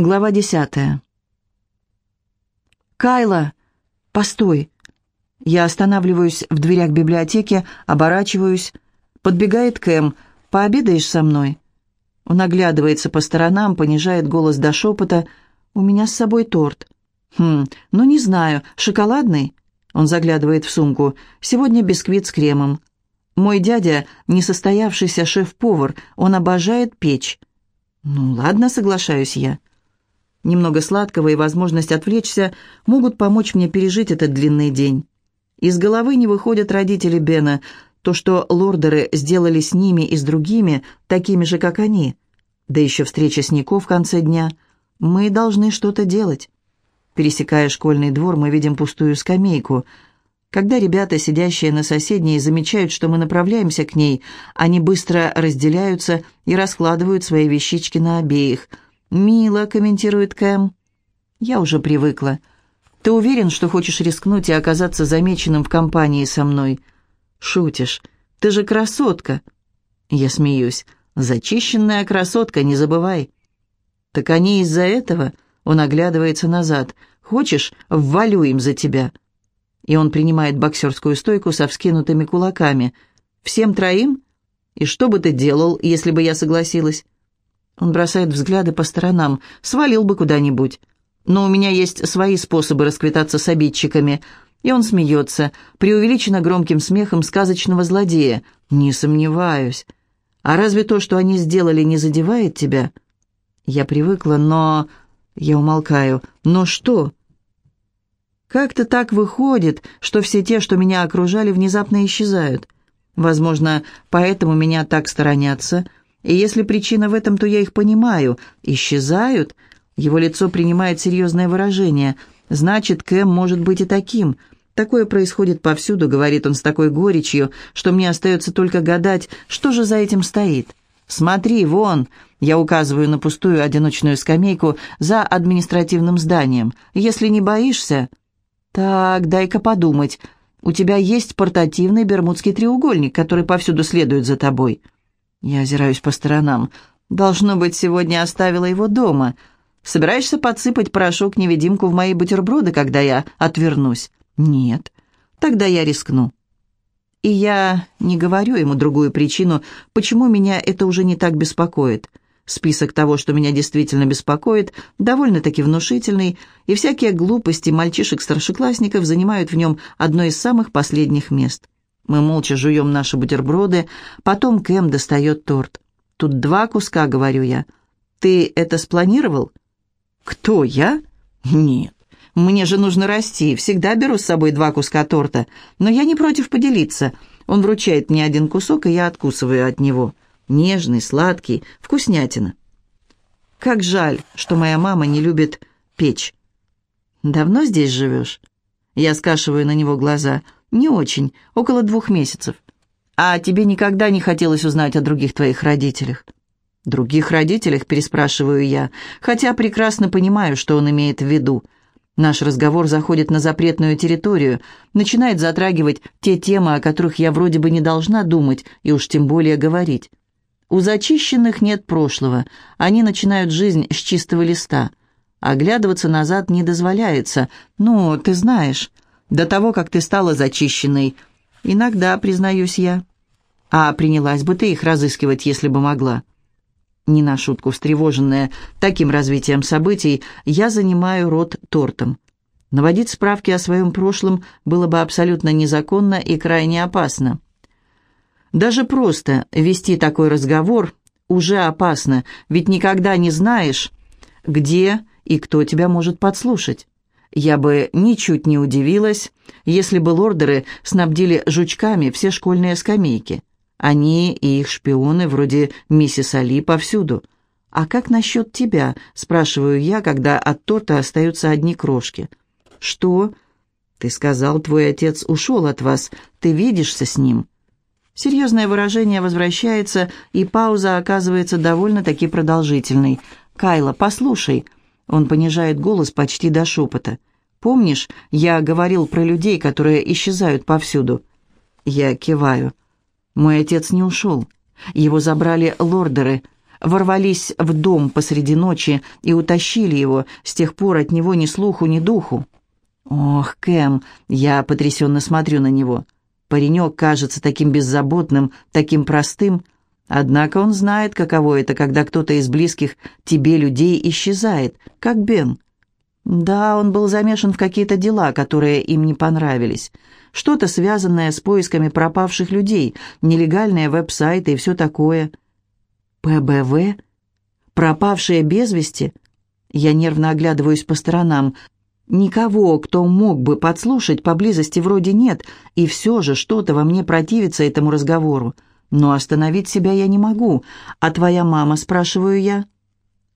Глава десятая. «Кайла! Постой!» Я останавливаюсь в дверях библиотеки, оборачиваюсь. Подбегает Кэм. «Пообедаешь со мной?» Он оглядывается по сторонам, понижает голос до шепота. «У меня с собой торт». «Хм, ну не знаю. Шоколадный?» Он заглядывает в сумку. «Сегодня бисквит с кремом». «Мой дядя — несостоявшийся шеф-повар. Он обожает печь». «Ну ладно, соглашаюсь я». Немного сладкого и возможность отвлечься могут помочь мне пережить этот длинный день. Из головы не выходят родители Бена, то, что лордеры сделали с ними и с другими, такими же, как они. Да еще встреча с Нико в конце дня. Мы должны что-то делать. Пересекая школьный двор, мы видим пустую скамейку. Когда ребята, сидящие на соседней, замечают, что мы направляемся к ней, они быстро разделяются и раскладывают свои вещички на обеих – «Мило», — комментирует Кэм. «Я уже привыкла. Ты уверен, что хочешь рискнуть и оказаться замеченным в компании со мной?» «Шутишь. Ты же красотка». Я смеюсь. «Зачищенная красотка, не забывай». «Так они из-за этого?» Он оглядывается назад. «Хочешь, ввалю им за тебя?» И он принимает боксерскую стойку со вскинутыми кулаками. «Всем троим? И что бы ты делал, если бы я согласилась?» Он бросает взгляды по сторонам. Свалил бы куда-нибудь. Но у меня есть свои способы расквитаться с обидчиками. И он смеется, преувеличенно громким смехом сказочного злодея. Не сомневаюсь. А разве то, что они сделали, не задевает тебя? Я привыкла, но... Я умолкаю. Но что? Как-то так выходит, что все те, что меня окружали, внезапно исчезают. Возможно, поэтому меня так сторонятся — и если причина в этом, то я их понимаю. Исчезают. Его лицо принимает серьезное выражение. Значит, Кэм может быть и таким. Такое происходит повсюду, говорит он с такой горечью, что мне остается только гадать, что же за этим стоит. «Смотри, вон!» Я указываю на пустую одиночную скамейку за административным зданием. «Если не боишься...» «Так, дай-ка подумать. У тебя есть портативный бермудский треугольник, который повсюду следует за тобой». Я озираюсь по сторонам. Должно быть, сегодня оставила его дома. Собираешься подсыпать порошок-невидимку в мои бутерброды, когда я отвернусь? Нет. Тогда я рискну. И я не говорю ему другую причину, почему меня это уже не так беспокоит. Список того, что меня действительно беспокоит, довольно-таки внушительный, и всякие глупости мальчишек-старшеклассников занимают в нем одно из самых последних мест. Мы молча жуем наши бутерброды, потом Кэм достает торт. «Тут два куска», — говорю я. «Ты это спланировал?» «Кто, я?» «Нет. Мне же нужно расти. Всегда беру с собой два куска торта. Но я не против поделиться. Он вручает мне один кусок, и я откусываю от него. Нежный, сладкий, вкуснятина. Как жаль, что моя мама не любит печь. Давно здесь живешь? Я скашиваю на него глаза. «Не очень. Около двух месяцев. А тебе никогда не хотелось узнать о других твоих родителях?» «Других родителях?» – переспрашиваю я, хотя прекрасно понимаю, что он имеет в виду. Наш разговор заходит на запретную территорию, начинает затрагивать те темы, о которых я вроде бы не должна думать и уж тем более говорить. У зачищенных нет прошлого, они начинают жизнь с чистого листа. Оглядываться назад не дозволяется, ну, ты знаешь до того, как ты стала зачищенной. Иногда, признаюсь я. А принялась бы ты их разыскивать, если бы могла?» Не на шутку встревоженная таким развитием событий, я занимаю рот тортом. Наводить справки о своем прошлом было бы абсолютно незаконно и крайне опасно. Даже просто вести такой разговор уже опасно, ведь никогда не знаешь, где и кто тебя может подслушать. Я бы ничуть не удивилась, если бы лордеры снабдили жучками все школьные скамейки. Они и их шпионы, вроде миссис Али, повсюду. «А как насчет тебя?» – спрашиваю я, когда от торта остаются одни крошки. «Что?» «Ты сказал, твой отец ушел от вас. Ты видишься с ним?» Серьезное выражение возвращается, и пауза оказывается довольно-таки продолжительной. «Кайла, послушай», он понижает голос почти до шепота. «Помнишь, я говорил про людей, которые исчезают повсюду?» Я киваю. «Мой отец не ушел. Его забрали лордеры. ворвались в дом посреди ночи и утащили его, с тех пор от него ни слуху, ни духу. Ох, Кэм, я потрясенно смотрю на него. Паренек кажется таким беззаботным, таким простым, однако он знает, каково это, когда кто-то из близких тебе людей исчезает, как Бен. Да, он был замешан в какие-то дела, которые им не понравились. Что-то связанное с поисками пропавших людей, нелегальные веб-сайты и все такое. ПБВ? Пропавшие без вести? Я нервно оглядываюсь по сторонам. Никого, кто мог бы подслушать, поблизости вроде нет, и все же что-то во мне противится этому разговору. Но остановить себя я не могу. А твоя мама, спрашиваю я?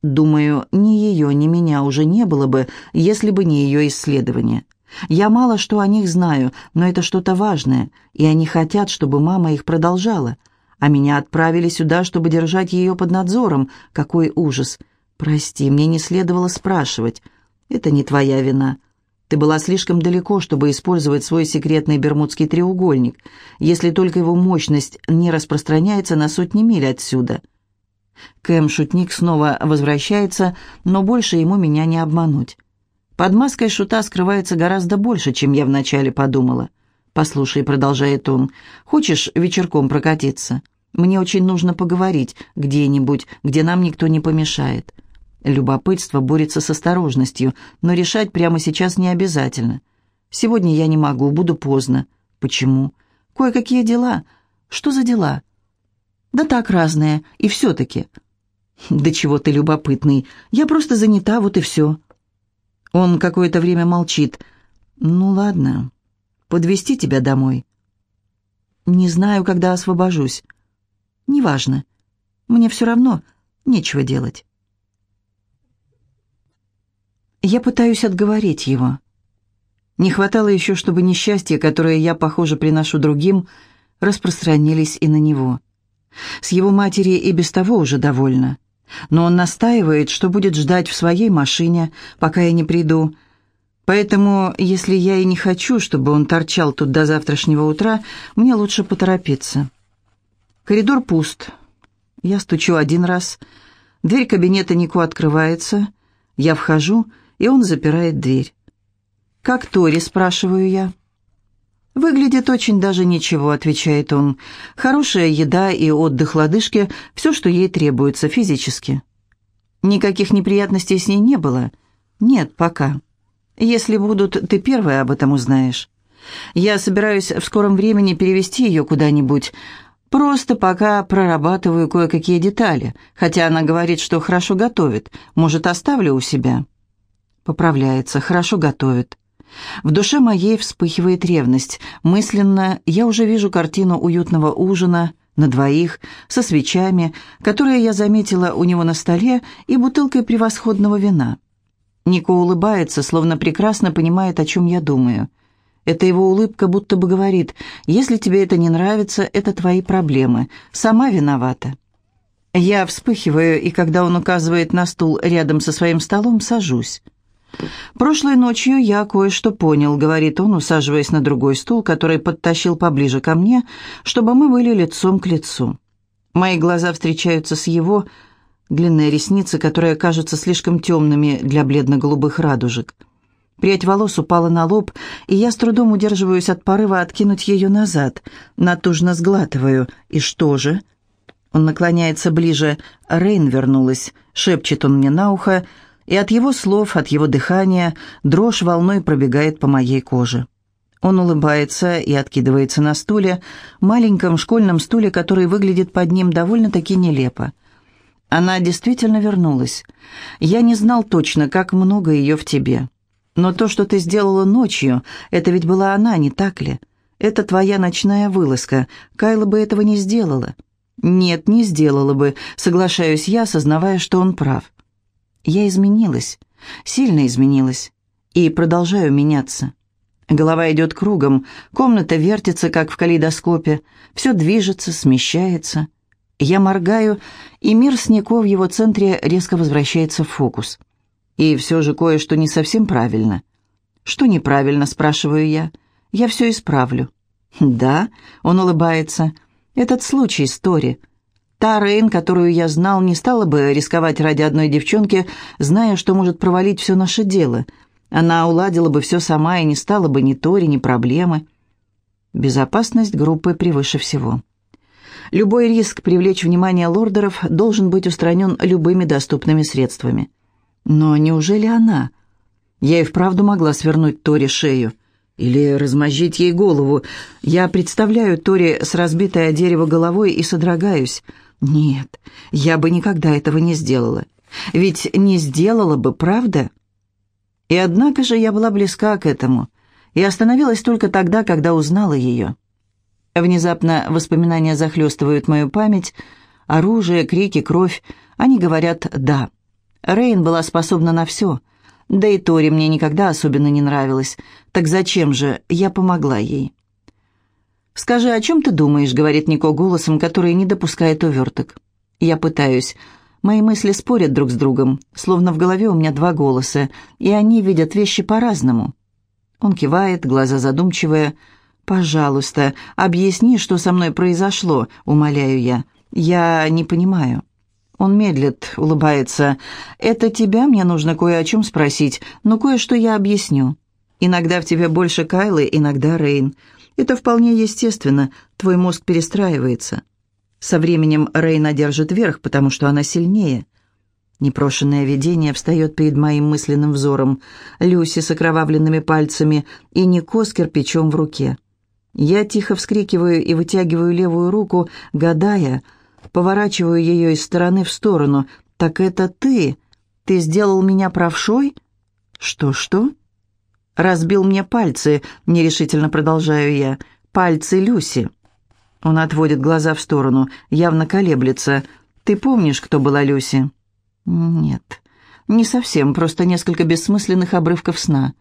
Думаю, ни ее, ни меня уже не было бы, если бы не ее исследование. Я мало что о них знаю, но это что-то важное, и они хотят, чтобы мама их продолжала. А меня отправили сюда, чтобы держать ее под надзором. Какой ужас! Прости, мне не следовало спрашивать. Это не твоя вина. Ты была слишком далеко, чтобы использовать свой секретный бермудский треугольник, если только его мощность не распространяется на сотни миль отсюда. Кэм-шутник снова возвращается, но больше ему меня не обмануть. Под маской шута скрывается гораздо больше, чем я вначале подумала. «Послушай», — продолжает он, — «хочешь вечерком прокатиться? Мне очень нужно поговорить где-нибудь, где нам никто не помешает. Любопытство борется с осторожностью, но решать прямо сейчас не обязательно. Сегодня я не могу, буду поздно. Почему? Кое-какие дела. Что за дела? Да так разные, и все-таки. Да чего ты любопытный. Я просто занята, вот и все. Он какое-то время молчит. Ну ладно, подвести тебя домой. Не знаю, когда освобожусь. Неважно. Мне все равно нечего делать. Я пытаюсь отговорить его. Не хватало еще, чтобы несчастья, которые я, похоже, приношу другим, распространились и на него. С его матери и без того уже довольна. Но он настаивает, что будет ждать в своей машине, пока я не приду. Поэтому, если я и не хочу, чтобы он торчал тут до завтрашнего утра, мне лучше поторопиться. Коридор пуст. Я стучу один раз. Дверь кабинета Нико открывается. Я вхожу и он запирает дверь. «Как Тори?» – спрашиваю я. «Выглядит очень даже ничего», – отвечает он. «Хорошая еда и отдых лодыжки – все, что ей требуется физически». «Никаких неприятностей с ней не было?» «Нет, пока. Если будут, ты первая об этом узнаешь. Я собираюсь в скором времени перевести ее куда-нибудь, Просто пока прорабатываю кое-какие детали, хотя она говорит, что хорошо готовит. Может, оставлю у себя?» Поправляется, хорошо готовит. В душе моей вспыхивает ревность. Мысленно я уже вижу картину уютного ужина на двоих, со свечами, которые я заметила у него на столе, и бутылкой превосходного вина. Нико улыбается, словно прекрасно понимает, о чем я думаю. Эта его улыбка будто бы говорит, «Если тебе это не нравится, это твои проблемы. Сама виновата». Я вспыхиваю, и когда он указывает на стул рядом со своим столом, сажусь. «Прошлой ночью я кое-что понял», — говорит он, усаживаясь на другой стул, который подтащил поближе ко мне, чтобы мы были лицом к лицу. Мои глаза встречаются с его, длинные ресницы, которые кажутся слишком темными для бледно-голубых радужек. Прядь волос упала на лоб, и я с трудом удерживаюсь от порыва откинуть ее назад. Натужно сглатываю. «И что же?» Он наклоняется ближе. «Рейн вернулась», — шепчет он мне на ухо, — и от его слов, от его дыхания дрожь волной пробегает по моей коже. Он улыбается и откидывается на стуле, маленьком школьном стуле, который выглядит под ним довольно-таки нелепо. Она действительно вернулась. Я не знал точно, как много ее в тебе. Но то, что ты сделала ночью, это ведь была она, не так ли? Это твоя ночная вылазка. Кайла бы этого не сделала. Нет, не сделала бы, соглашаюсь я, осознавая, что он прав. Я изменилась, сильно изменилась, и продолжаю меняться. Голова идет кругом, комната вертится, как в калейдоскопе, все движется, смещается. Я моргаю, и мир с Нико в его центре резко возвращается в фокус. И все же кое-что не совсем правильно. «Что неправильно?» – спрашиваю я. «Я все исправлю». «Да», – он улыбается. «Этот случай, Стори. Та Рейн, которую я знал, не стала бы рисковать ради одной девчонки, зная, что может провалить все наше дело. Она уладила бы все сама и не стала бы ни Тори, ни проблемы. Безопасность группы превыше всего. Любой риск привлечь внимание лордеров должен быть устранен любыми доступными средствами. Но неужели она? Я и вправду могла свернуть Тори шею. Или размозжить ей голову. Я представляю Тори с разбитой о дерево головой и содрогаюсь. Нет, я бы никогда этого не сделала. Ведь не сделала бы, правда? И однако же я была близка к этому. И остановилась только тогда, когда узнала ее. Внезапно воспоминания захлестывают мою память. Оружие, крики, кровь. Они говорят «да». Рейн была способна на все. Да и Тори мне никогда особенно не нравилась. Так зачем же я помогла ей? «Скажи, о чем ты думаешь?» — говорит Нико голосом, который не допускает уверток. Я пытаюсь. Мои мысли спорят друг с другом, словно в голове у меня два голоса, и они видят вещи по-разному. Он кивает, глаза задумчивые. «Пожалуйста, объясни, что со мной произошло», — умоляю я. «Я не понимаю». Он медлит, улыбается. «Это тебя мне нужно кое о чем спросить, но кое-что я объясню. Иногда в тебе больше Кайлы, иногда Рейн. Это вполне естественно, твой мозг перестраивается. Со временем Рейн одержит верх, потому что она сильнее». Непрошенное видение встает перед моим мысленным взором. Люси с окровавленными пальцами и Нико с кирпичом в руке. Я тихо вскрикиваю и вытягиваю левую руку, гадая, поворачиваю ее из стороны в сторону. «Так это ты? Ты сделал меня правшой?» «Что-что?» «Разбил мне пальцы», — нерешительно продолжаю я. «Пальцы Люси». Он отводит глаза в сторону, явно колеблется. «Ты помнишь, кто была Люси?» «Нет, не совсем, просто несколько бессмысленных обрывков сна».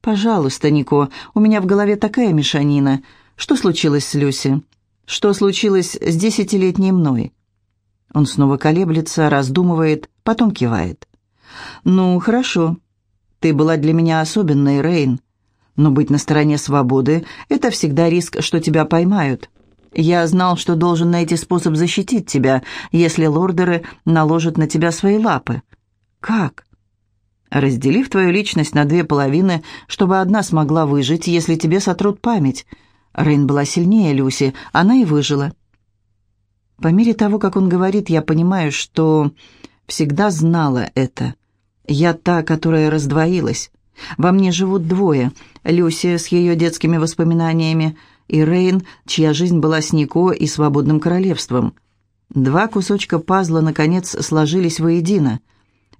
«Пожалуйста, Нико, у меня в голове такая мешанина. Что случилось с Люси? Что случилось с десятилетней мной?» Он снова колеблется, раздумывает, потом кивает. «Ну, хорошо. Ты была для меня особенной, Рейн. Но быть на стороне свободы — это всегда риск, что тебя поймают. Я знал, что должен найти способ защитить тебя, если лордеры наложат на тебя свои лапы. Как? разделив твою личность на две половины, чтобы одна смогла выжить, если тебе сотрут память. Рейн была сильнее Люси, она и выжила. По мере того, как он говорит, я понимаю, что всегда знала это. Я та, которая раздвоилась. Во мне живут двое. Люси с ее детскими воспоминаниями и Рейн, чья жизнь была с Нико и свободным королевством. Два кусочка пазла, наконец, сложились воедино —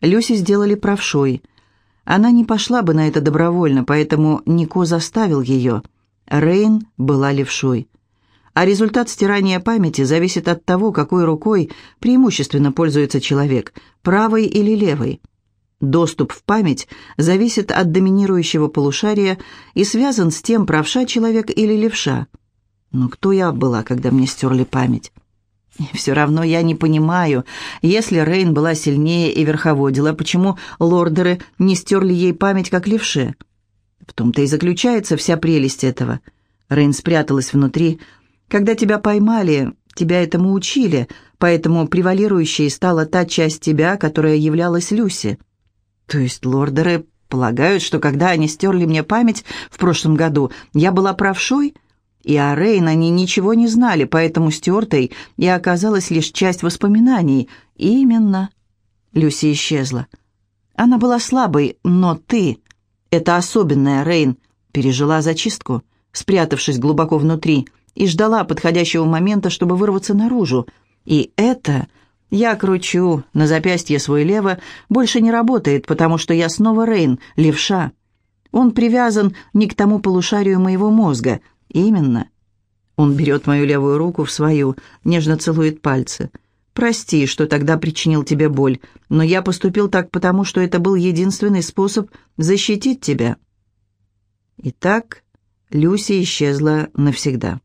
Люси сделали правшой. Она не пошла бы на это добровольно, поэтому Нико заставил ее. Рейн была левшой. А результат стирания памяти зависит от того, какой рукой преимущественно пользуется человек, правой или левой. Доступ в память зависит от доминирующего полушария и связан с тем, правша человек или левша. Но кто я была, когда мне стерли память? все равно я не понимаю, если Рейн была сильнее и верховодила, почему лордеры не стерли ей память, как левше? В том-то и заключается вся прелесть этого. Рейн спряталась внутри. Когда тебя поймали, тебя этому учили, поэтому превалирующей стала та часть тебя, которая являлась Люси. То есть лордеры полагают, что когда они стерли мне память в прошлом году, я была правшой — и о Рейн они ничего не знали, поэтому стертой и оказалась лишь часть воспоминаний. Именно. Люси исчезла. Она была слабой, но ты, это особенная Рейн, пережила зачистку, спрятавшись глубоко внутри, и ждала подходящего момента, чтобы вырваться наружу. И это... Я кручу на запястье свой лево, больше не работает, потому что я снова Рейн, левша. Он привязан не к тому полушарию моего мозга — «Именно». Он берет мою левую руку в свою, нежно целует пальцы. «Прости, что тогда причинил тебе боль, но я поступил так потому, что это был единственный способ защитить тебя». Итак, Люси исчезла навсегда.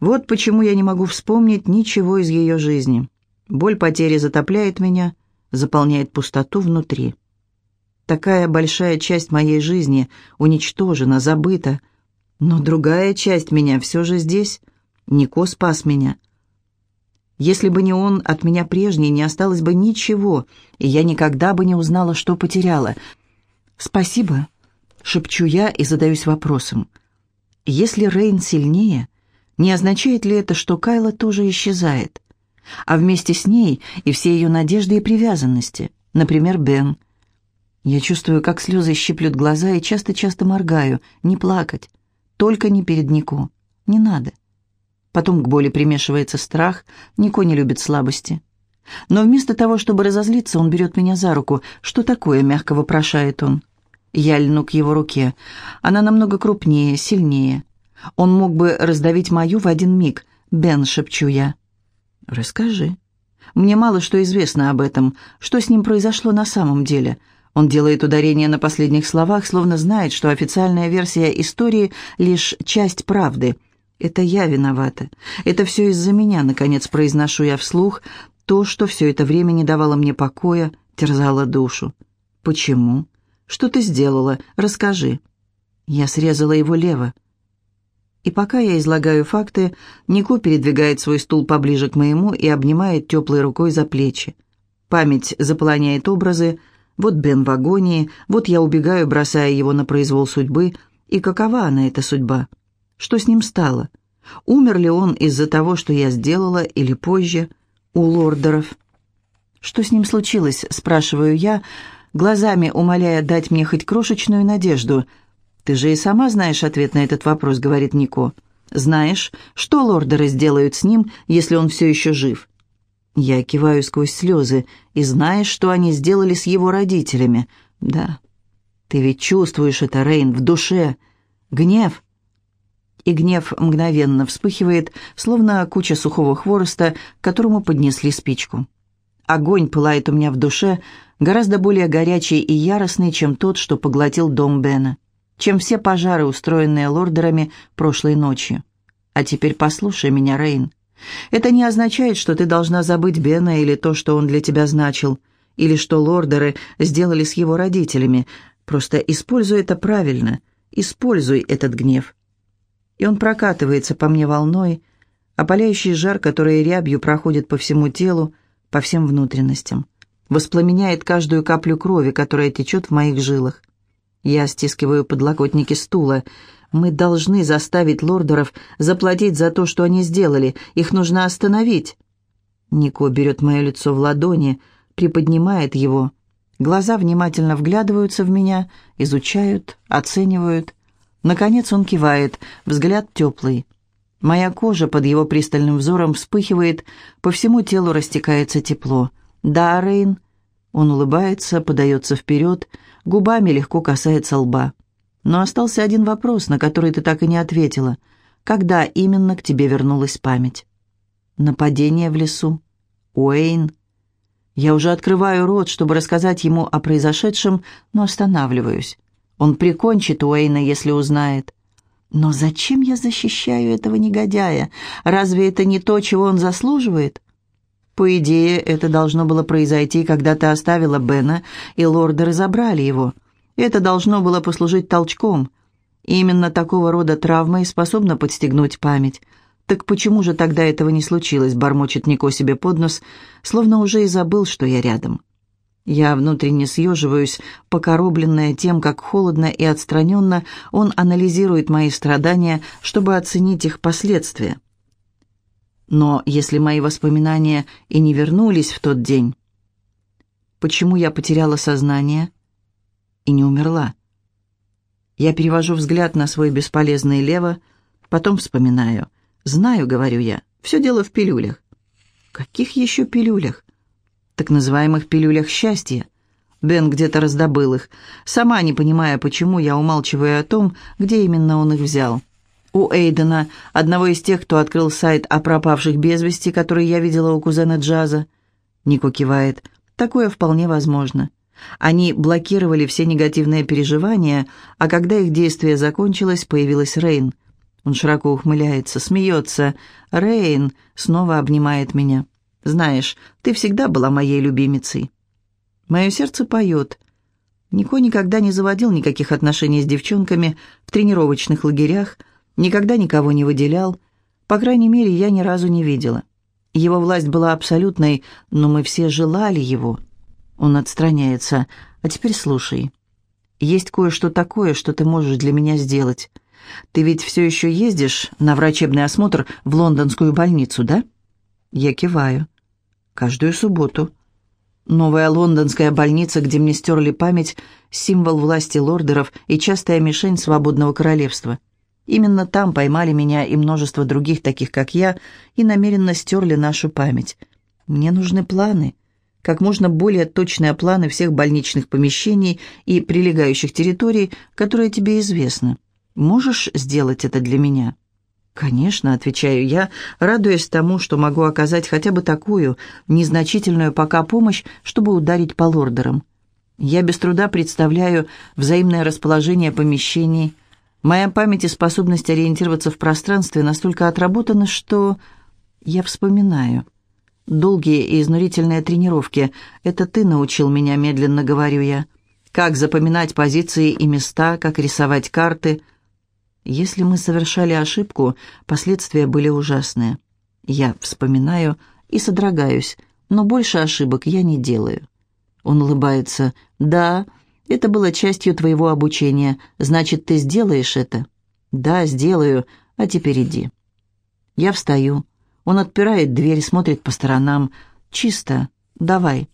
Вот почему я не могу вспомнить ничего из ее жизни. Боль потери затопляет меня, заполняет пустоту внутри. Такая большая часть моей жизни уничтожена, забыта, но другая часть меня все же здесь. Нико спас меня. Если бы не он, от меня прежней не осталось бы ничего, и я никогда бы не узнала, что потеряла. «Спасибо», — шепчу я и задаюсь вопросом. «Если Рейн сильнее, не означает ли это, что Кайла тоже исчезает? А вместе с ней и все ее надежды и привязанности, например, Бен. Я чувствую, как слезы щиплют глаза и часто-часто моргаю. Не плакать. Только не перед Нико. Не надо. Потом к боли примешивается страх. Нико не любит слабости. Но вместо того, чтобы разозлиться, он берет меня за руку. «Что такое?» — мягко вопрошает он. Я льну к его руке. Она намного крупнее, сильнее. Он мог бы раздавить мою в один миг. «Бен», — шепчу я. «Расскажи. Мне мало что известно об этом. Что с ним произошло на самом деле?» Он делает ударение на последних словах, словно знает, что официальная версия истории — лишь часть правды. «Это я виновата. Это все из-за меня», — наконец произношу я вслух. То, что все это время не давало мне покоя, терзало душу. «Почему? Что ты сделала? Расскажи». Я срезала его лево. И пока я излагаю факты, Нико передвигает свой стул поближе к моему и обнимает теплой рукой за плечи. Память заполоняет образы. Вот Бен в агонии, вот я убегаю, бросая его на произвол судьбы. И какова она, эта судьба? Что с ним стало? Умер ли он из-за того, что я сделала, или позже? У лордеров. «Что с ним случилось?» – спрашиваю я, глазами умоляя дать мне хоть крошечную надежду – «Ты же и сама знаешь ответ на этот вопрос», — говорит Нико. «Знаешь, что лордеры сделают с ним, если он все еще жив?» Я киваю сквозь слезы. «И знаешь, что они сделали с его родителями?» «Да». «Ты ведь чувствуешь это, Рейн, в душе. Гнев». И гнев мгновенно вспыхивает, словно куча сухого хвороста, которому поднесли спичку. Огонь пылает у меня в душе, гораздо более горячий и яростный, чем тот, что поглотил дом Бена чем все пожары, устроенные лордерами прошлой ночью. А теперь послушай меня, Рейн. Это не означает, что ты должна забыть Бена или то, что он для тебя значил, или что лордеры сделали с его родителями. Просто используй это правильно, используй этот гнев. И он прокатывается по мне волной, опаляющий жар, который рябью проходит по всему телу, по всем внутренностям, воспламеняет каждую каплю крови, которая течет в моих жилах. Я стискиваю подлокотники стула. Мы должны заставить лордеров заплатить за то, что они сделали. Их нужно остановить. Нико берет мое лицо в ладони, приподнимает его. Глаза внимательно вглядываются в меня, изучают, оценивают. Наконец он кивает, взгляд теплый. Моя кожа под его пристальным взором вспыхивает, по всему телу растекается тепло. «Да, Рейн». Он улыбается, подается вперед, губами легко касается лба. Но остался один вопрос, на который ты так и не ответила. Когда именно к тебе вернулась память? Нападение в лесу. Уэйн. Я уже открываю рот, чтобы рассказать ему о произошедшем, но останавливаюсь. Он прикончит Уэйна, если узнает. Но зачем я защищаю этого негодяя? Разве это не то, чего он заслуживает? По идее, это должно было произойти, когда ты оставила Бена, и лордеры забрали его. Это должно было послужить толчком. Именно такого рода травма и способна подстегнуть память. Так почему же тогда этого не случилось, бормочет Нико себе под нос, словно уже и забыл, что я рядом. Я внутренне съеживаюсь, покоробленная тем, как холодно и отстраненно он анализирует мои страдания, чтобы оценить их последствия. Но если мои воспоминания и не вернулись в тот день, почему я потеряла сознание и не умерла? Я перевожу взгляд на свой бесполезный лево, потом вспоминаю. «Знаю», — говорю я, — «все дело в пилюлях». «Каких еще пилюлях?» «Так называемых пилюлях счастья». Бен где-то раздобыл их, сама не понимая, почему я умалчиваю о том, где именно он их взял. У Эйдена, одного из тех, кто открыл сайт о пропавших без вести, который я видела у кузена Джаза. Нико кивает. Такое вполне возможно. Они блокировали все негативные переживания, а когда их действие закончилось, появилась Рейн. Он широко ухмыляется, смеется. «Рейн!» снова обнимает меня. «Знаешь, ты всегда была моей любимицей». Мое сердце поет. Нико никогда не заводил никаких отношений с девчонками в тренировочных лагерях, Никогда никого не выделял. По крайней мере, я ни разу не видела. Его власть была абсолютной, но мы все желали его. Он отстраняется. А теперь слушай. Есть кое-что такое, что ты можешь для меня сделать. Ты ведь все еще ездишь на врачебный осмотр в лондонскую больницу, да? Я киваю. Каждую субботу. Новая лондонская больница, где мне стерли память, символ власти лордеров и частая мишень свободного королевства. Именно там поймали меня и множество других, таких как я, и намеренно стерли нашу память. Мне нужны планы, как можно более точные планы всех больничных помещений и прилегающих территорий, которые тебе известны. Можешь сделать это для меня?» «Конечно», — отвечаю я, радуясь тому, что могу оказать хотя бы такую, незначительную пока помощь, чтобы ударить по лордерам. Я без труда представляю взаимное расположение помещений. Моя память и способность ориентироваться в пространстве настолько отработаны, что... Я вспоминаю. Долгие и изнурительные тренировки. Это ты научил меня, медленно говорю я. Как запоминать позиции и места, как рисовать карты — если мы совершали ошибку, последствия были ужасные. Я вспоминаю и содрогаюсь, но больше ошибок я не делаю. Он улыбается. «Да, это было частью твоего обучения. Значит, ты сделаешь это?» «Да, сделаю. А теперь иди». Я встаю. Он отпирает дверь, смотрит по сторонам. «Чисто. Давай».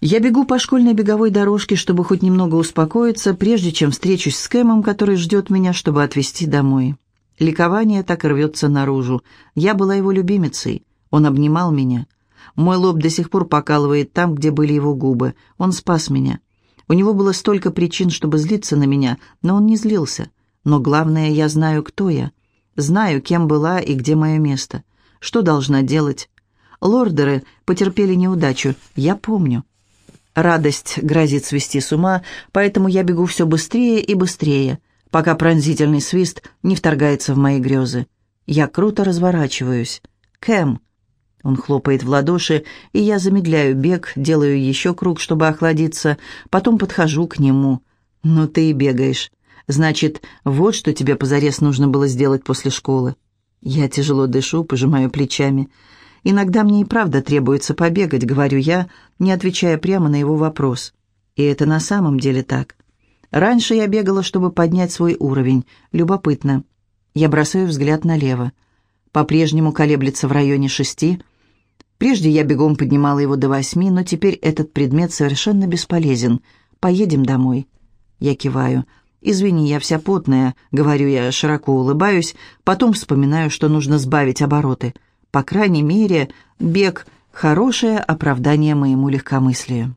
Я бегу по школьной беговой дорожке, чтобы хоть немного успокоиться, прежде чем встречусь с Кэмом, который ждет меня, чтобы отвезти домой. Ликование так рвется наружу. Я была его любимицей. Он обнимал меня. Мой лоб до сих пор покалывает там, где были его губы. Он спас меня. У него было столько причин, чтобы злиться на меня, но он не злился. Но главное, я знаю, кто я. Знаю, кем была и где мое место. Что должна делать. Лордеры потерпели неудачу, я помню. Радость грозит свести с ума, поэтому я бегу все быстрее и быстрее, пока пронзительный свист не вторгается в мои грезы. Я круто разворачиваюсь. «Кэм!» Он хлопает в ладоши, и я замедляю бег, делаю еще круг, чтобы охладиться, потом подхожу к нему. «Ну ты и бегаешь. Значит, вот что тебе позарез нужно было сделать после школы». Я тяжело дышу, пожимаю плечами. Иногда мне и правда требуется побегать, говорю я, не отвечая прямо на его вопрос. И это на самом деле так. Раньше я бегала, чтобы поднять свой уровень. Любопытно. Я бросаю взгляд налево. По-прежнему колеблется в районе шести. Прежде я бегом поднимала его до восьми, но теперь этот предмет совершенно бесполезен. Поедем домой. Я киваю. «Извини, я вся потная», — говорю я, широко улыбаюсь, потом вспоминаю, что нужно сбавить обороты — по крайней мере, бег – хорошее оправдание моему легкомыслию.